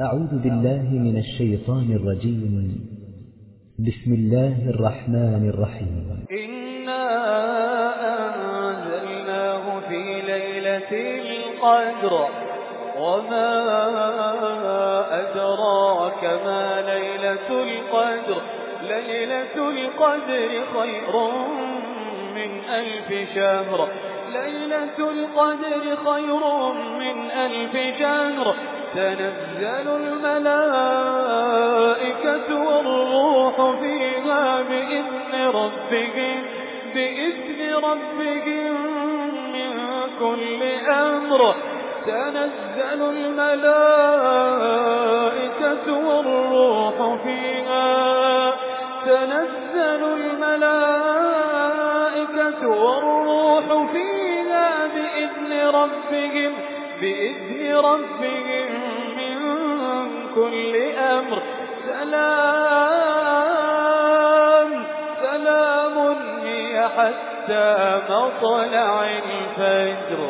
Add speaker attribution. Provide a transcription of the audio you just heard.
Speaker 1: أعوذ بالله من الشيطان الرجيم. بسم الله الرحمن الرحيم.
Speaker 2: إنا أنزلناه في ليلة القدر. وما أدراك ما ليلة القدر؟ ليلة القدر خير من ألف شهر. ليلة القدر خير من ألف شهر. تنزل الملائكة والروح فيها بإذن ربهم بإذن ربهم من كل أمر. تنزل الملائكة والروح فيها تنزل الملائكة والروح فيها بإذن ربهم بإذن ربهم كل أمر. سلام سلام هي حتى مطلع الفجر.